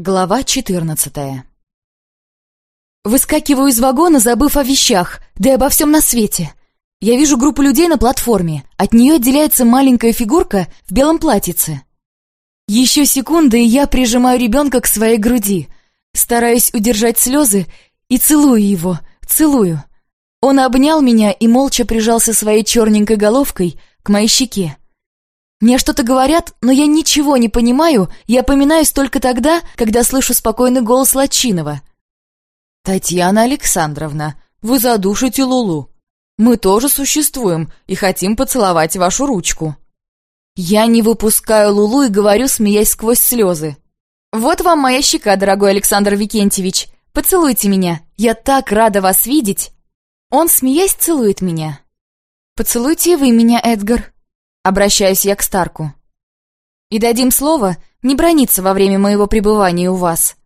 Глава 14 Выскакиваю из вагона, забыв о вещах, да и обо всем на свете. Я вижу группу людей на платформе. От нее отделяется маленькая фигурка в белом платьице. Еще секунда, и я прижимаю ребенка к своей груди. Стараюсь удержать слезы и целую его, целую. Он обнял меня и молча прижался своей черненькой головкой к моей щеке. Мне что-то говорят, но я ничего не понимаю, я поминаюсь только тогда, когда слышу спокойный голос Лачинова. «Татьяна Александровна, вы задушите Лулу. Мы тоже существуем и хотим поцеловать вашу ручку». Я не выпускаю Лулу и говорю, смеясь сквозь слезы. «Вот вам моя щека, дорогой Александр Викентьевич. Поцелуйте меня. Я так рада вас видеть». Он, смеясь, целует меня. «Поцелуйте вы меня, Эдгар», Обращаюсь я к Старку. И дадим слово не брониться во время моего пребывания у вас.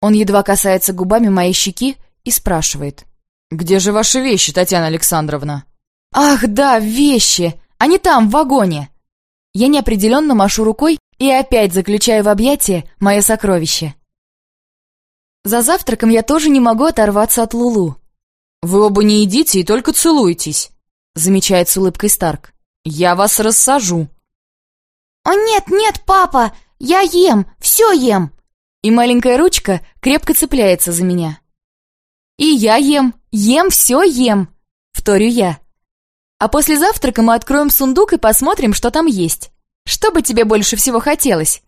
Он едва касается губами моей щеки и спрашивает. «Где же ваши вещи, Татьяна Александровна?» «Ах, да, вещи! Они там, в вагоне!» Я неопределенно машу рукой и опять заключаю в объятия мое сокровище. За завтраком я тоже не могу оторваться от Лулу. «Вы оба не едите и только целуетесь», замечает с улыбкой Старк. «Я вас рассажу». «О, нет, нет, папа! Я ем, все ем!» И маленькая ручка крепко цепляется за меня. «И я ем, ем, все ем!» — вторю я. «А после завтрака мы откроем сундук и посмотрим, что там есть. Что бы тебе больше всего хотелось?»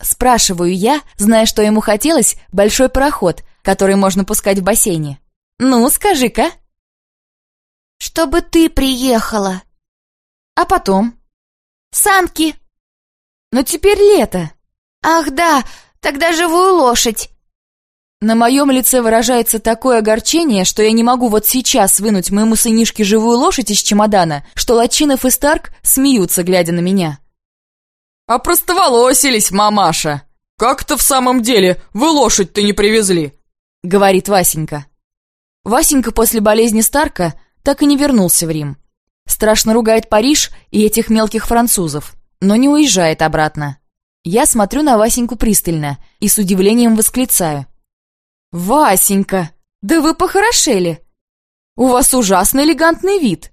Спрашиваю я, зная, что ему хотелось большой пароход, который можно пускать в бассейне. «Ну, скажи-ка!» «Чтобы ты приехала!» А потом? Санки. Но теперь лето. Ах да, тогда живую лошадь. На моем лице выражается такое огорчение, что я не могу вот сейчас вынуть моему сынишке живую лошадь из чемодана, что Лачинов и Старк смеются, глядя на меня. «А простоволосились, мамаша! Как-то в самом деле вы лошадь-то не привезли!» — говорит Васенька. Васенька после болезни Старка так и не вернулся в Рим. Страшно ругает Париж и этих мелких французов, но не уезжает обратно. Я смотрю на Васеньку пристально и с удивлением восклицаю. «Васенька, да вы похорошели! У вас ужасно элегантный вид!»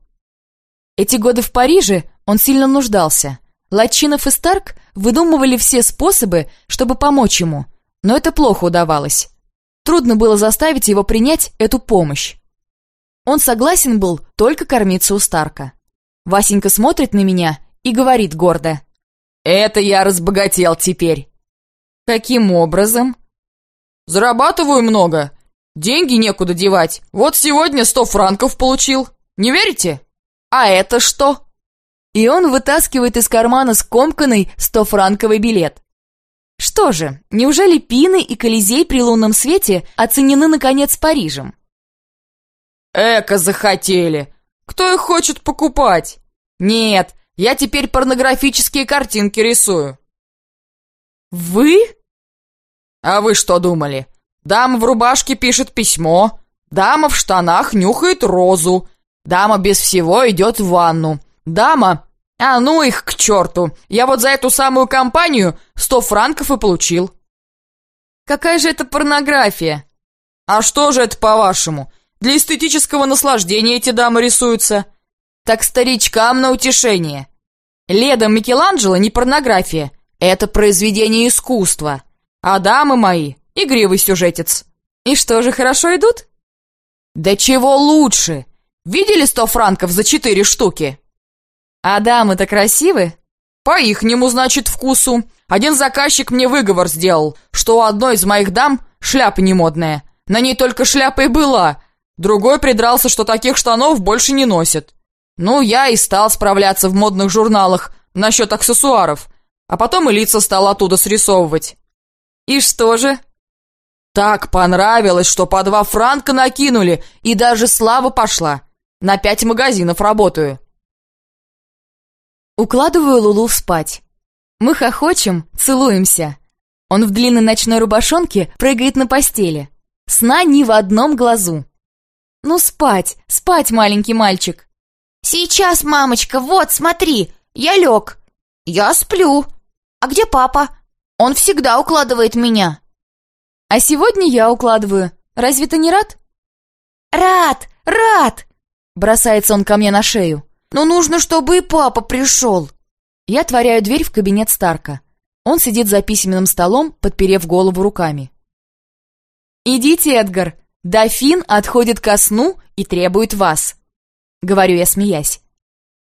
Эти годы в Париже он сильно нуждался. Латчинов и Старк выдумывали все способы, чтобы помочь ему, но это плохо удавалось. Трудно было заставить его принять эту помощь. Он согласен был только кормиться у Старка. Васенька смотрит на меня и говорит гордо. «Это я разбогател теперь». «Каким образом?» «Зарабатываю много. Деньги некуда девать. Вот сегодня сто франков получил. Не верите? А это что?» И он вытаскивает из кармана скомканный стофранковый билет. Что же, неужели Пины и Колизей при лунном свете оценены, наконец, Парижем? Эко захотели. Кто их хочет покупать? Нет, я теперь порнографические картинки рисую. Вы? А вы что думали? Дама в рубашке пишет письмо, дама в штанах нюхает розу, дама без всего идет в ванну, дама... А ну их к черту! Я вот за эту самую компанию сто франков и получил. Какая же это порнография? А что же это, по-вашему? Для эстетического наслаждения эти дамы рисуются. Так старичкам на утешение. Леда Микеланджело не порнография. Это произведение искусства. А дамы мои — игривый сюжетец. И что же, хорошо идут? Да чего лучше? Видели сто франков за четыре штуки? А дамы-то красивы? По-ихнему, значит, вкусу. Один заказчик мне выговор сделал, что у одной из моих дам шляпа немодная. На ней только шляпа и была, Другой придрался, что таких штанов больше не носит. Ну, я и стал справляться в модных журналах насчет аксессуаров, а потом и лица стал оттуда срисовывать. И что же? Так понравилось, что по два франка накинули, и даже слава пошла. На пять магазинов работаю. Укладываю Лулу спать. Мы хохочем, целуемся. Он в длинной ночной рубашонке прыгает на постели. Сна ни в одном глазу. «Ну спать, спать, маленький мальчик!» «Сейчас, мамочка, вот, смотри, я лег. Я сплю. А где папа?» Он всегда укладывает меня. А сегодня я укладываю. Разве ты не рад? Рад, рад! Бросается он ко мне на шею. Но нужно, чтобы и папа пришел. Я отворяю дверь в кабинет Старка. Он сидит за письменным столом, подперев голову руками. «Идите, Эдгар, дофин отходит ко сну и требует вас», — говорю я, смеясь.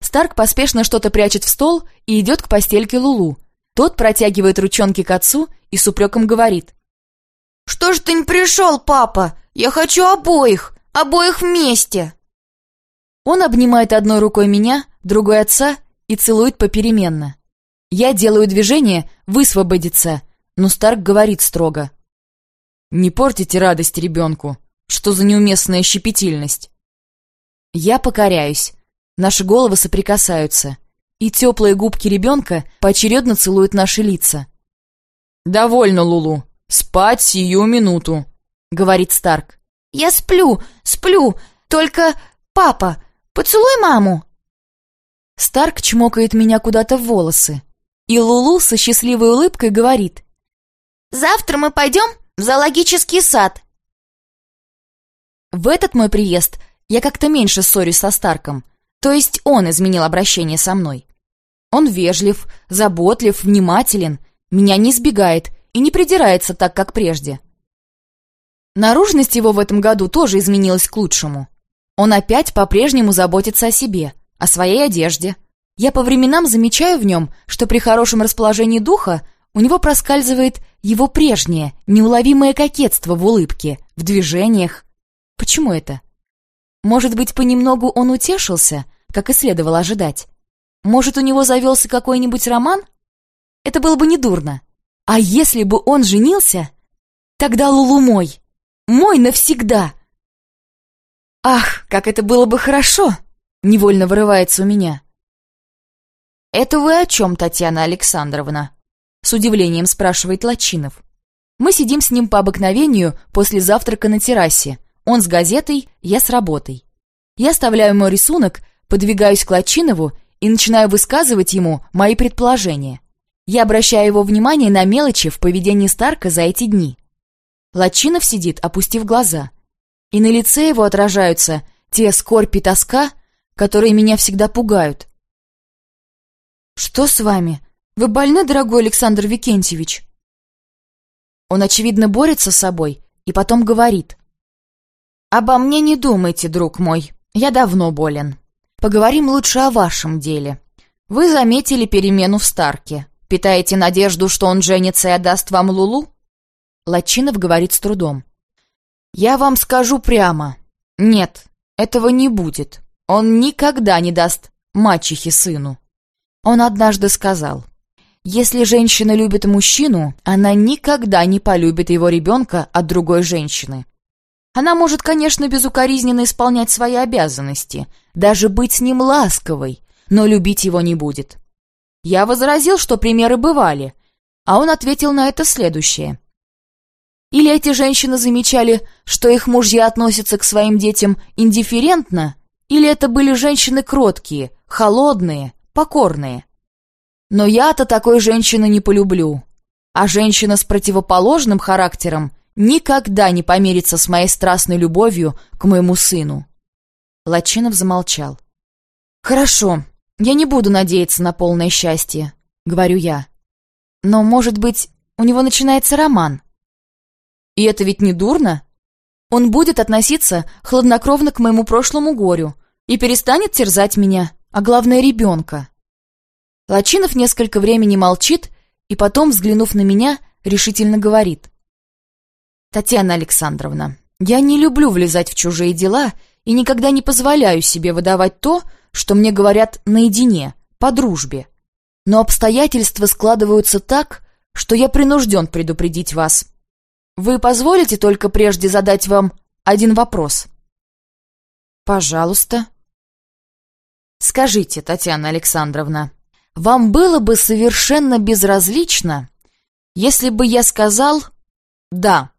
Старк поспешно что-то прячет в стол и идет к постельке Лулу. Тот протягивает ручонки к отцу и с упреком говорит. «Что ж ты не пришел, папа? Я хочу обоих, обоих вместе!» Он обнимает одной рукой меня, другой отца и целует попеременно. Я делаю движение «высвободиться», но Старк говорит строго. «Не портите радость ребенку. Что за неуместная щепетильность?» Я покоряюсь. Наши головы соприкасаются, и теплые губки ребенка поочередно целуют наши лица. «Довольно, Лулу. Спать сию минуту», — говорит Старк. «Я сплю, сплю. Только, папа, поцелуй маму». Старк чмокает меня куда-то в волосы, и Лулу со счастливой улыбкой говорит. «Завтра мы пойдем в зоологический сад». В этот мой приезд я как-то меньше ссорюсь со Старком, то есть он изменил обращение со мной. Он вежлив, заботлив, внимателен, меня не избегает и не придирается так, как прежде. Наружность его в этом году тоже изменилась к лучшему. Он опять по-прежнему заботится о себе, о своей одежде. Я по временам замечаю в нем, что при хорошем расположении духа у него проскальзывает его прежнее, неуловимое кокетство в улыбке, в движениях. Почему это? Может быть, понемногу он утешился, как и следовало ожидать? Может, у него завелся какой-нибудь роман? Это было бы недурно. А если бы он женился, тогда Лулу мой. Мой навсегда. Ах, как это было бы хорошо! Невольно вырывается у меня. «Это вы о чем, Татьяна Александровна?» С удивлением спрашивает Лачинов. Мы сидим с ним по обыкновению после завтрака на террасе, он с газетой, я с работой. Я оставляю мой рисунок, подвигаюсь к Лачинову и начинаю высказывать ему мои предположения. Я обращаю его внимание на мелочи в поведении Старка за эти дни. Лачинов сидит, опустив глаза. И на лице его отражаются те скорбь и тоска, которые меня всегда пугают. «Что с вами? Вы больны, дорогой Александр Викентьевич?» Он, очевидно, борется с собой и потом говорит. «Обо мне не думайте, друг мой. Я давно болен. Поговорим лучше о вашем деле. Вы заметили перемену в Старке. Питаете надежду, что он женится и отдаст вам Лулу?» Лачинов говорит с трудом. «Я вам скажу прямо. Нет, этого не будет. Он никогда не даст мачехе сыну». Он однажды сказал, «Если женщина любит мужчину, она никогда не полюбит его ребенка от другой женщины. Она может, конечно, безукоризненно исполнять свои обязанности, даже быть с ним ласковой, но любить его не будет. Я возразил, что примеры бывали, а он ответил на это следующее. Или эти женщины замечали, что их мужья относятся к своим детям индифферентно, или это были женщины кроткие, холодные, покорные. Но я-то такой женщины не полюблю. А женщина с противоположным характером никогда не помирится с моей страстной любовью к моему сыну. Лачинов замолчал. «Хорошо, я не буду надеяться на полное счастье», — говорю я. «Но, может быть, у него начинается роман?» «И это ведь не дурно?» Он будет относиться хладнокровно к моему прошлому горю и перестанет терзать меня, а главное, ребенка. Лачинов несколько времени молчит и потом, взглянув на меня, решительно говорит. «Татьяна Александровна, я не люблю влезать в чужие дела и никогда не позволяю себе выдавать то, что мне говорят наедине, по дружбе. Но обстоятельства складываются так, что я принужден предупредить вас. Вы позволите только прежде задать вам один вопрос?» «Пожалуйста». «Скажите, Татьяна Александровна, вам было бы совершенно безразлично, если бы я сказал «да».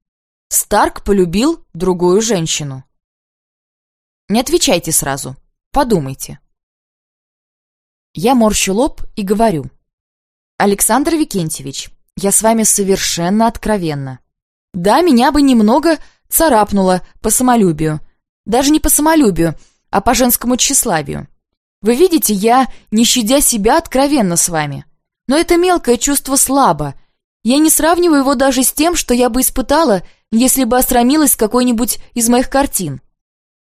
Старк полюбил другую женщину. Не отвечайте сразу. Подумайте. Я морщу лоб и говорю. Александр Викентьевич, Я с вами совершенно откровенна. Да, меня бы немного царапнуло по самолюбию. Даже не по самолюбию, а по женскому тщеславию. Вы видите, я, не щадя себя, откровенна с вами. Но это мелкое чувство слабо. Я не сравниваю его даже с тем, что я бы испытала, если бы осрамилась какой-нибудь из моих картин.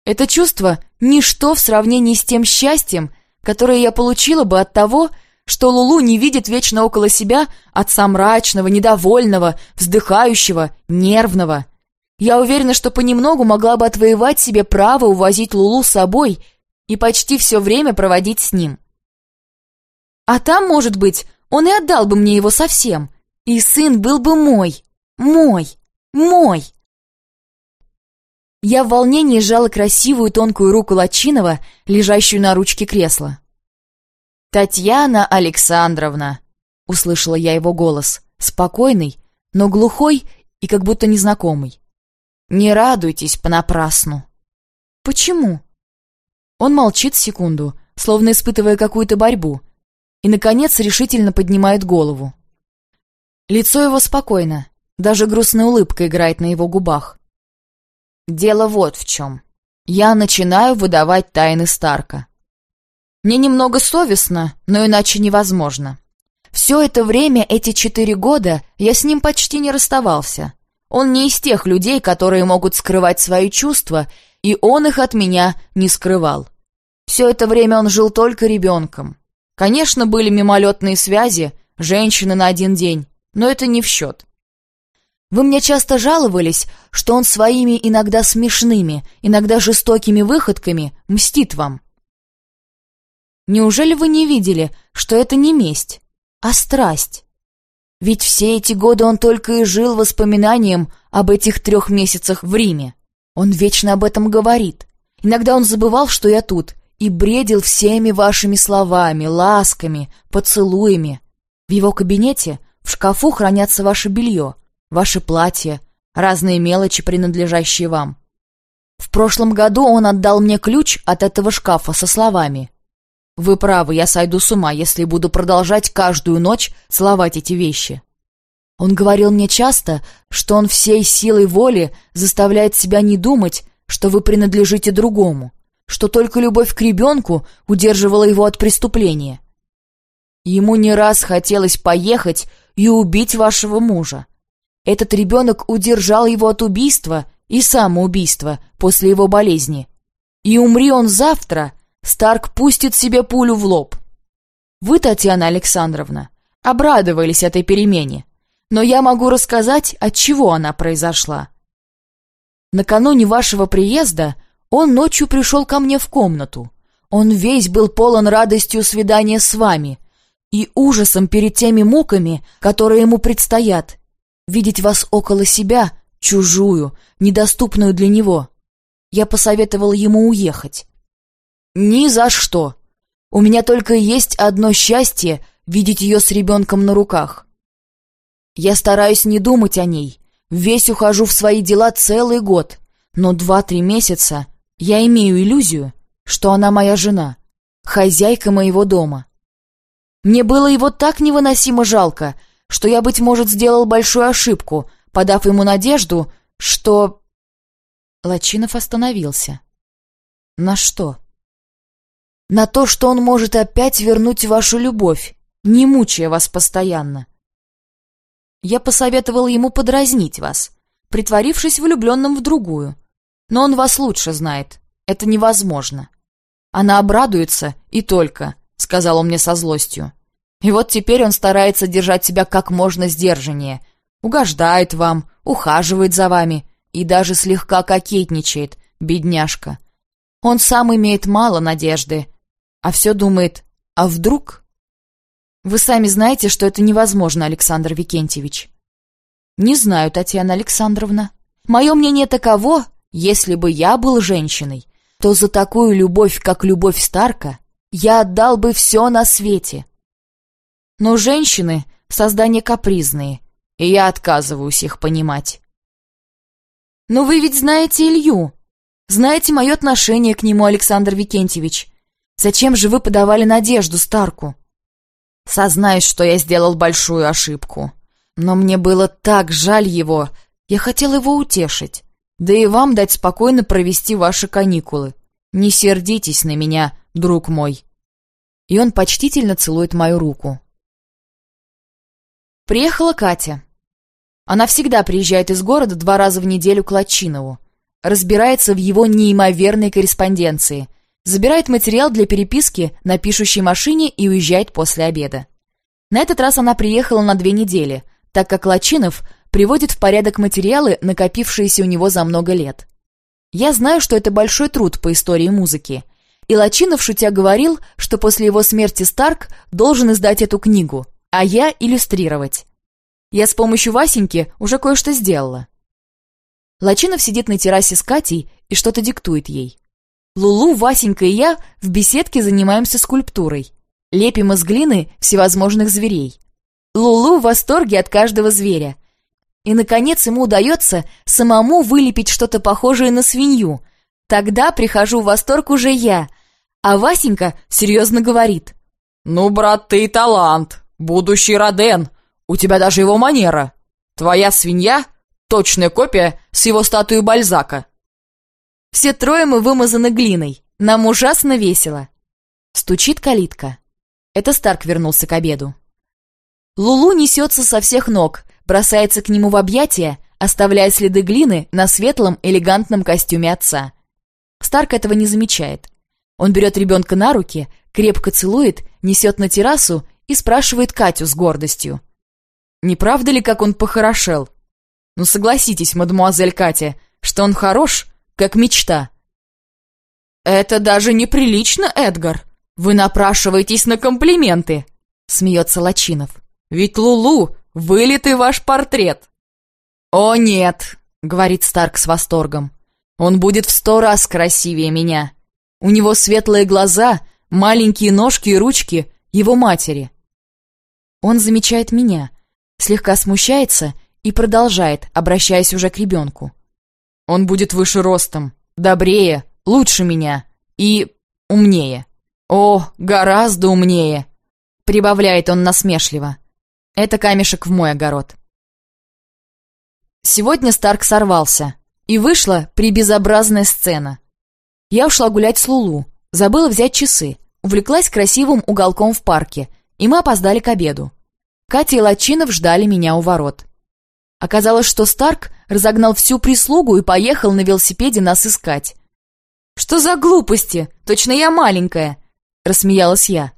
Это чувство – ничто в сравнении с тем счастьем, которое я получила бы от того, что Лулу не видит вечно около себя отца мрачного, недовольного, вздыхающего, нервного. Я уверена, что понемногу могла бы отвоевать себе право увозить Лулу с собой и почти все время проводить с ним. А там, может быть, он и отдал бы мне его совсем, и сын был бы мой, мой, мой. Я в волнении сжала красивую тонкую руку Лачинова, лежащую на ручке кресла. «Татьяна Александровна!» — услышала я его голос, спокойный, но глухой и как будто незнакомый. «Не радуйтесь понапрасну». «Почему?» Он молчит секунду, словно испытывая какую-то борьбу, и, наконец, решительно поднимает голову. Лицо его спокойно, даже грустная улыбка играет на его губах. «Дело вот в чем. Я начинаю выдавать тайны Старка. Мне немного совестно, но иначе невозможно. Все это время, эти четыре года, я с ним почти не расставался. Он не из тех людей, которые могут скрывать свои чувства, и он их от меня не скрывал. Все это время он жил только ребенком. Конечно, были мимолетные связи, женщины на один день, но это не в счет. Вы мне часто жаловались, что он своими иногда смешными, иногда жестокими выходками мстит вам. Неужели вы не видели, что это не месть, а страсть? Ведь все эти годы он только и жил воспоминанием об этих трех месяцах в Риме. Он вечно об этом говорит. Иногда он забывал, что я тут, и бредил всеми вашими словами, ласками, поцелуями. В его кабинете в шкафу хранятся ваше белье, ваше платье, разные мелочи, принадлежащие вам. В прошлом году он отдал мне ключ от этого шкафа со словами вы правы, я сойду с ума, если буду продолжать каждую ночь целовать эти вещи. Он говорил мне часто, что он всей силой воли заставляет себя не думать, что вы принадлежите другому, что только любовь к ребенку удерживала его от преступления. Ему не раз хотелось поехать и убить вашего мужа. Этот ребенок удержал его от убийства и самоубийства после его болезни. И умри он завтра — Старк пустит себе пулю в лоб. Вы, Татьяна Александровна, обрадовались этой перемене, но я могу рассказать, от чего она произошла. Накануне вашего приезда он ночью пришел ко мне в комнату. Он весь был полон радостью свидания с вами и ужасом перед теми муками, которые ему предстоят. Видеть вас около себя, чужую, недоступную для него. Я посоветовал ему уехать. «Ни за что! У меня только есть одно счастье — видеть ее с ребенком на руках. Я стараюсь не думать о ней, весь ухожу в свои дела целый год, но два-три месяца я имею иллюзию, что она моя жена, хозяйка моего дома. Мне было его так невыносимо жалко, что я, быть может, сделал большую ошибку, подав ему надежду, что...» Лачинов остановился. «На что?» на то, что он может опять вернуть вашу любовь, не мучая вас постоянно. Я посоветовал ему подразнить вас, притворившись влюбленным в другую. Но он вас лучше знает. Это невозможно. Она обрадуется и только, — сказал он мне со злостью. И вот теперь он старается держать себя как можно сдержаннее, угождает вам, ухаживает за вами и даже слегка кокетничает, бедняжка. Он сам имеет мало надежды, а все думает, а вдруг? Вы сами знаете, что это невозможно, Александр Викентьевич. Не знаю, Татьяна Александровна. Мое мнение таково, если бы я был женщиной, то за такую любовь, как любовь Старка, я отдал бы все на свете. Но женщины — создания капризные, и я отказываюсь их понимать. Но вы ведь знаете Илью, знаете мое отношение к нему, Александр Викентьевич. Зачем же вы подавали надежду Старку? Сознаюсь, что я сделал большую ошибку. Но мне было так жаль его. Я хотел его утешить. Да и вам дать спокойно провести ваши каникулы. Не сердитесь на меня, друг мой. И он почтительно целует мою руку. Приехала Катя. Она всегда приезжает из города два раза в неделю к Латчинову. Разбирается в его неимоверной корреспонденции. Забирает материал для переписки на пишущей машине и уезжает после обеда. На этот раз она приехала на две недели, так как Лачинов приводит в порядок материалы, накопившиеся у него за много лет. Я знаю, что это большой труд по истории музыки. И Лачинов, шутя, говорил, что после его смерти Старк должен издать эту книгу, а я иллюстрировать. Я с помощью Васеньки уже кое-что сделала. Лачинов сидит на террасе с Катей и что-то диктует ей. Лулу, Васенька и я в беседке занимаемся скульптурой. Лепим из глины всевозможных зверей. Лулу в восторге от каждого зверя. И, наконец, ему удается самому вылепить что-то похожее на свинью. Тогда прихожу в восторг уже я, а Васенька серьезно говорит. «Ну, брат, ты талант, будущий Роден, у тебя даже его манера. Твоя свинья — точная копия с его статуей Бальзака». Все трое мы вымазаны глиной, нам ужасно весело. Стучит калитка. Это Старк вернулся к обеду. Лулу несется со всех ног, бросается к нему в объятия, оставляя следы глины на светлом, элегантном костюме отца. Старк этого не замечает. Он берет ребенка на руки, крепко целует, несет на террасу и спрашивает Катю с гордостью. «Не правда ли, как он похорошел? Ну согласитесь, мадемуазель Катя, что он хорош, как мечта». «Это даже неприлично, Эдгар!» «Вы напрашиваетесь на комплименты!» — смеется Лачинов. «Ведь Лулу — вылитый ваш портрет!» «О, нет!» — говорит Старк с восторгом. «Он будет в сто раз красивее меня. У него светлые глаза, маленькие ножки и ручки его матери». Он замечает меня, слегка смущается и продолжает, обращаясь уже к ребенку. «Он будет выше ростом, добрее, лучше меня и умнее». «О, гораздо умнее!» — прибавляет он насмешливо. «Это камешек в мой огород». Сегодня Старк сорвался, и вышла прибезобразная сцена. Я ушла гулять с Лулу, забыла взять часы, увлеклась красивым уголком в парке, и мы опоздали к обеду. Катя и Лачинов ждали меня у ворот. Оказалось, что Старк разогнал всю прислугу и поехал на велосипеде нас искать. «Что за глупости? Точно я маленькая!» — рассмеялась я.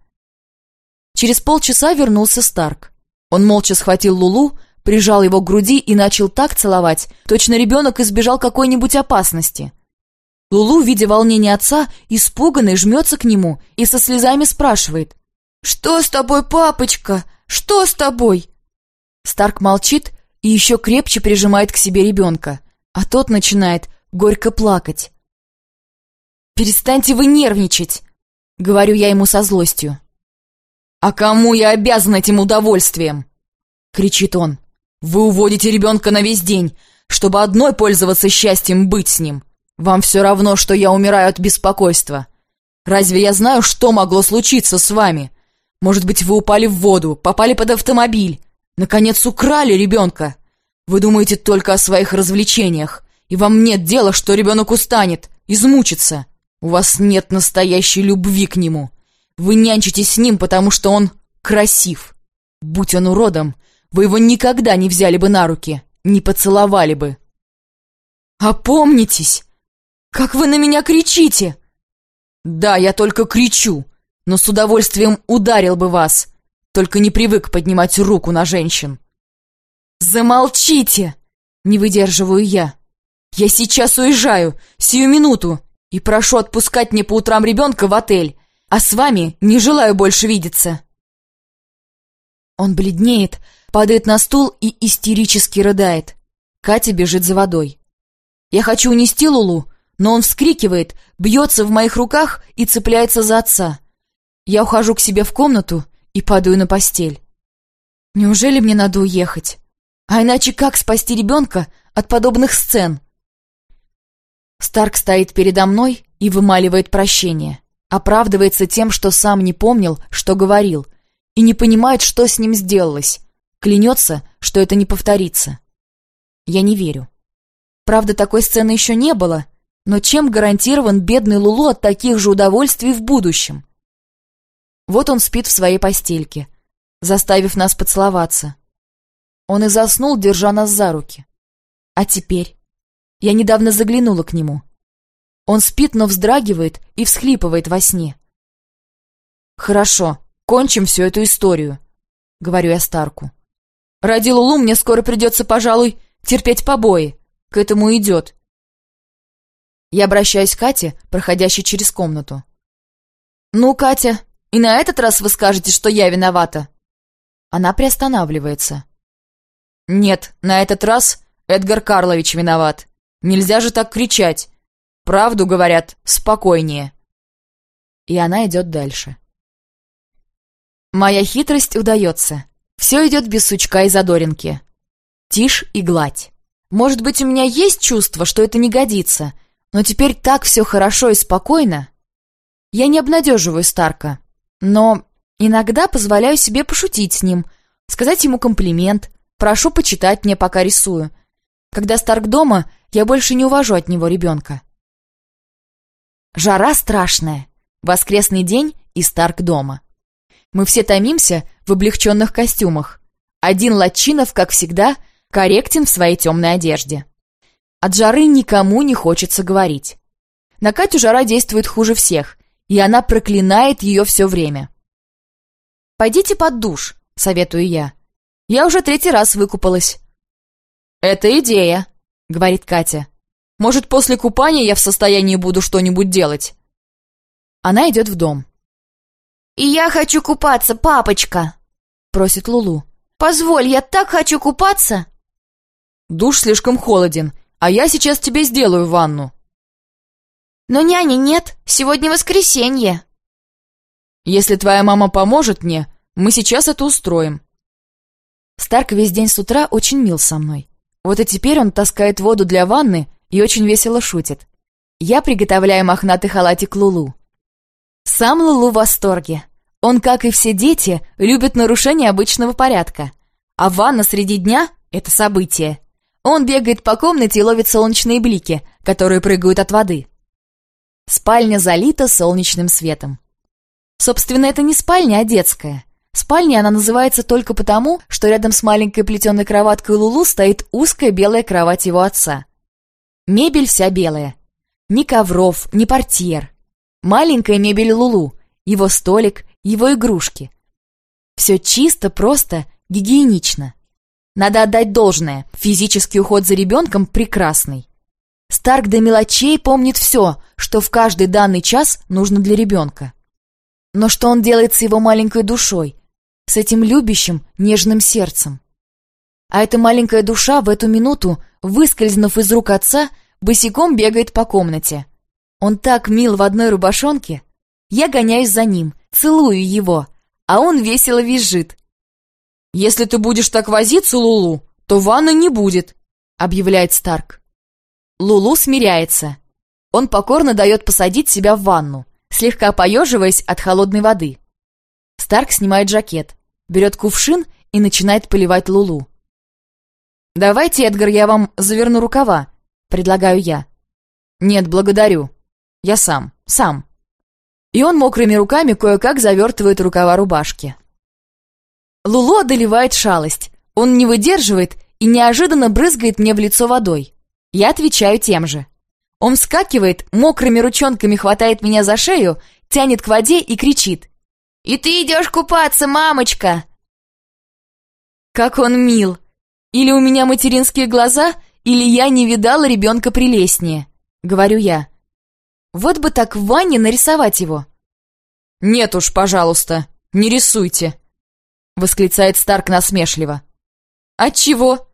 Через полчаса вернулся Старк. Он молча схватил Лулу, прижал его к груди и начал так целовать, точно ребенок избежал какой-нибудь опасности. Лулу, видя волнение отца, испуганный, жмется к нему и со слезами спрашивает. «Что с тобой, папочка? Что с тобой?» Старк молчит и еще крепче прижимает к себе ребенка, а тот начинает горько плакать. «Перестаньте вы нервничать!» — говорю я ему со злостью. «А кому я обязан этим удовольствием?» — кричит он. «Вы уводите ребенка на весь день, чтобы одной пользоваться счастьем быть с ним. Вам все равно, что я умираю от беспокойства. Разве я знаю, что могло случиться с вами? Может быть, вы упали в воду, попали под автомобиль, наконец украли ребенка. Вы думаете только о своих развлечениях, и вам нет дела, что ребенок устанет, измучится. У вас нет настоящей любви к нему. Вы нянчитесь с ним, потому что он красив. Будь он уродом, вы его никогда не взяли бы на руки, не поцеловали бы. Опомнитесь! Как вы на меня кричите! Да, я только кричу, но с удовольствием ударил бы вас, только не привык поднимать руку на женщин. Замолчите! Не выдерживаю я. Я сейчас уезжаю, сию минуту, и прошу отпускать мне по утрам ребенка в отель, а с вами не желаю больше видеться». Он бледнеет, падает на стул и истерически рыдает. Катя бежит за водой. Я хочу унести Лулу, но он вскрикивает, бьется в моих руках и цепляется за отца. Я ухожу к себе в комнату и падаю на постель. Неужели мне надо уехать? А иначе как спасти ребенка от подобных сцен? Старк стоит передо мной и вымаливает прощение. Оправдывается тем, что сам не помнил, что говорил, и не понимает, что с ним сделалось. Клянется, что это не повторится. Я не верю. Правда, такой сцены еще не было, но чем гарантирован бедный Лулу от таких же удовольствий в будущем? Вот он спит в своей постельке, заставив нас поцеловаться. Он и заснул, держа нас за руки. А теперь? Я недавно заглянула к нему. Он спит, но вздрагивает и всхлипывает во сне. «Хорошо, кончим всю эту историю», — говорю я Старку. «Ради Лулу мне скоро придется, пожалуй, терпеть побои. К этому идет». Я обращаюсь к Кате, проходящей через комнату. «Ну, Катя, и на этот раз вы скажете, что я виновата?» Она приостанавливается. «Нет, на этот раз Эдгар Карлович виноват. Нельзя же так кричать. Правду говорят, спокойнее». И она идет дальше. Моя хитрость удается. Все идет без сучка и задоринки. Тишь и гладь. Может быть, у меня есть чувство, что это не годится, но теперь так все хорошо и спокойно. Я не обнадеживаю Старка, но иногда позволяю себе пошутить с ним, сказать ему комплимент, прошу почитать мне, пока рисую. Когда Старк дома, я больше не увожу от него ребенка. Жара страшная. Воскресный день и Старк дома. Мы все томимся в облегченных костюмах. Один Латчинов, как всегда, корректен в своей темной одежде. От жары никому не хочется говорить. На Катю жара действует хуже всех, и она проклинает ее все время. «Пойдите под душ», — советую я. «Я уже третий раз выкупалась». «Это идея», — говорит Катя. «Может, после купания я в состоянии буду что-нибудь делать?» Она идет в дом. «И я хочу купаться, папочка!» — просит Лулу. «Позволь, я так хочу купаться!» «Душ слишком холоден, а я сейчас тебе сделаю ванну». «Но няни нет, сегодня воскресенье». «Если твоя мама поможет мне, мы сейчас это устроим». Старк весь день с утра очень мил со мной. Вот и теперь он таскает воду для ванны и очень весело шутит. Я приготовляю мохнатый халатик Лулу. Сам Лулу в восторге. Он, как и все дети, любит нарушение обычного порядка. А ванна среди дня — это событие. Он бегает по комнате и ловит солнечные блики, которые прыгают от воды. Спальня залита солнечным светом. Собственно, это не спальня, а детская. Спальня она называется только потому, что рядом с маленькой плетеной кроваткой Лулу стоит узкая белая кровать его отца. Мебель вся белая. Ни ковров, ни портьер. Маленькая мебель Лулу, его столик, его игрушки. Все чисто, просто, гигиенично. Надо отдать должное, физический уход за ребенком прекрасный. Старк до мелочей помнит все, что в каждый данный час нужно для ребенка. Но что он делает с его маленькой душой, с этим любящим, нежным сердцем? А эта маленькая душа в эту минуту, выскользнув из рук отца, босиком бегает по комнате – он так мил в одной рубашонке. Я гоняюсь за ним, целую его, а он весело визжит. «Если ты будешь так возиться, Лулу, то ванны не будет», — объявляет Старк. Лулу смиряется. Он покорно дает посадить себя в ванну, слегка поеживаясь от холодной воды. Старк снимает жакет, берет кувшин и начинает поливать Лулу. «Давайте, Эдгар, я вам заверну рукава», — предлагаю я. «Нет, благодарю», я сам, сам. И он мокрыми руками кое-как завертывает рукава рубашки. Лулу одолевает шалость. Он не выдерживает и неожиданно брызгает мне в лицо водой. Я отвечаю тем же. Он вскакивает, мокрыми ручонками хватает меня за шею, тянет к воде и кричит. «И ты идешь купаться, мамочка!» Как он мил! Или у меня материнские глаза, или я не видала ребенка прелестнее, говорю я. Вот бы так в ванне нарисовать его. «Нет уж, пожалуйста, не рисуйте», — восклицает Старк насмешливо. «Отчего?»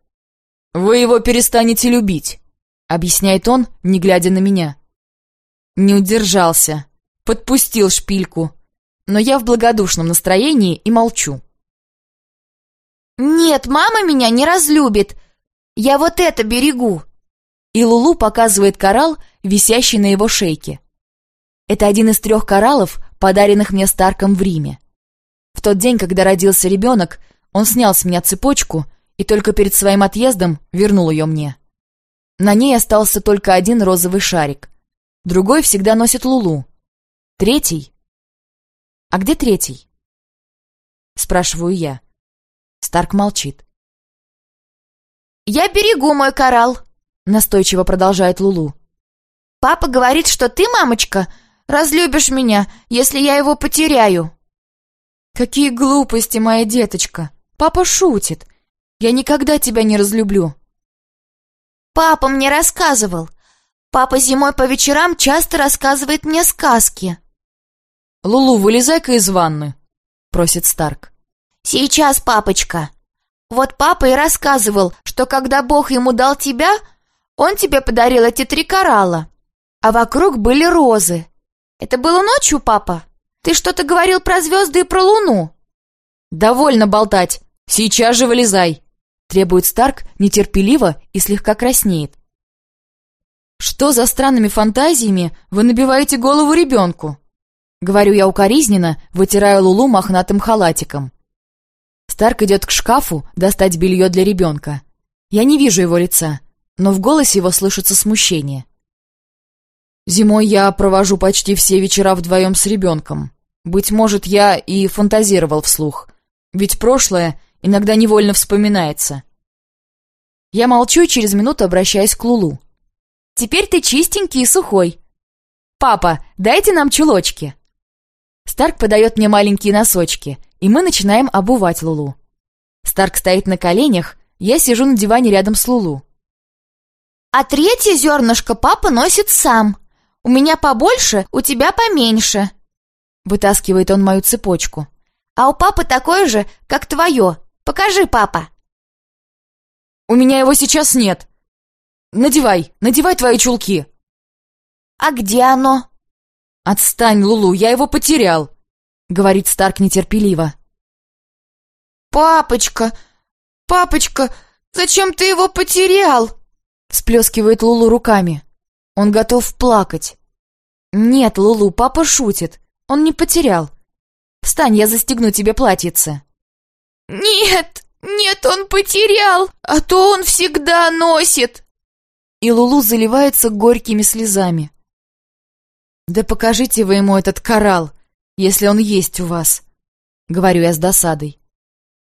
«Вы его перестанете любить», — объясняет он, не глядя на меня. Не удержался, подпустил шпильку, но я в благодушном настроении и молчу. «Нет, мама меня не разлюбит. Я вот это берегу», и Лулу показывает коралл, висящий на его шейке. Это один из трех кораллов, подаренных мне Старком в Риме. В тот день, когда родился ребенок, он снял с меня цепочку и только перед своим отъездом вернул ее мне. На ней остался только один розовый шарик. Другой всегда носит Лулу. Третий? А где третий? Спрашиваю я. Старк молчит. «Я берегу мой коралл», — настойчиво продолжает Лулу. «Папа говорит, что ты, мамочка, разлюбишь меня, если я его потеряю». «Какие глупости, моя деточка! Папа шутит. Я никогда тебя не разлюблю». «Папа мне рассказывал. Папа зимой по вечерам часто рассказывает мне сказки». «Лулу, вылезай-ка из ванны», — просит Старк. «Сейчас, папочка. Вот папа и рассказывал, что когда Бог ему дал тебя, он тебе подарил эти три коралла, а вокруг были розы. Это было ночью, папа? Ты что-то говорил про звезды и про луну?» «Довольно болтать. Сейчас же вылезай!» Требует Старк нетерпеливо и слегка краснеет. «Что за странными фантазиями вы набиваете голову ребенку?» Говорю я укоризненно, вытирая Лулу мохнатым халатиком. Старк идет к шкафу достать белье для ребенка. Я не вижу его лица, но в голосе его слышится смущение. Зимой я провожу почти все вечера вдвоем с ребенком. Быть может, я и фантазировал вслух. Ведь прошлое иногда невольно вспоминается. Я молчу и через минуту обращаюсь к Лулу. «Теперь ты чистенький и сухой. Папа, дайте нам чулочки». Старк подает мне маленькие носочки, и мы начинаем обувать Лулу. Старк стоит на коленях, я сижу на диване рядом с Лулу. «А третье зернышко папа носит сам. У меня побольше, у тебя поменьше». Вытаскивает он мою цепочку. «А у папы такое же, как твое. Покажи, папа». «У меня его сейчас нет. Надевай, надевай твои чулки». «А где оно?» «Отстань, Лулу, я его потерял», — говорит Старк нетерпеливо. «Папочка, папочка, зачем ты его потерял?» Сплескивает Лулу руками. Он готов плакать. «Нет, Лулу, папа шутит. Он не потерял. Встань, я застегну тебе платьице». «Нет, нет, он потерял, а то он всегда носит!» И Лулу заливается горькими слезами. «Да покажите вы ему этот коралл, если он есть у вас», — говорю я с досадой.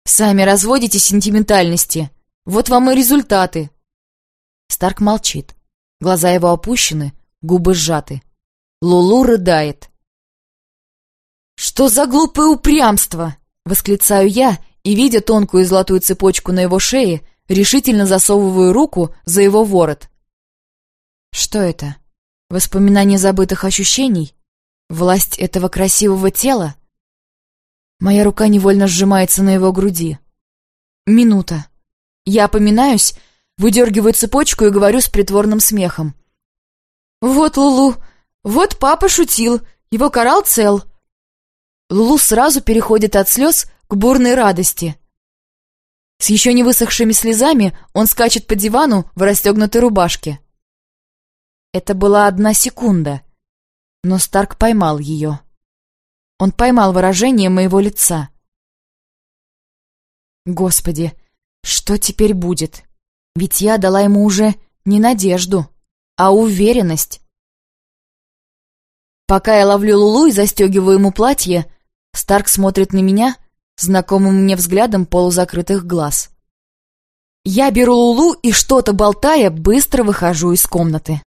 «Сами разводите сентиментальности. Вот вам и результаты». Старк молчит. Глаза его опущены, губы сжаты. Лулу рыдает. «Что за глупое упрямство!» — восклицаю я, и, видя тонкую золотую цепочку на его шее, решительно засовываю руку за его ворот. Что это? Воспоминание забытых ощущений? Власть этого красивого тела? Моя рука невольно сжимается на его груди. Минута. Я опоминаюсь, выдергиваю цепочку и говорю с притворным смехом. «Вот Лулу, вот папа шутил, его коралл цел». Лулу сразу переходит от слез к бурной радости. С еще не высохшими слезами он скачет по дивану в расстегнутой рубашке. Это была одна секунда, но Старк поймал ее. Он поймал выражение моего лица. Господи, что теперь будет? Ведь я дала ему уже не надежду, а уверенность. Пока я ловлю Лулу и застегиваю ему платье, Старк смотрит на меня знакомым мне взглядом полузакрытых глаз. Я беру Лулу и, что-то болтая, быстро выхожу из комнаты.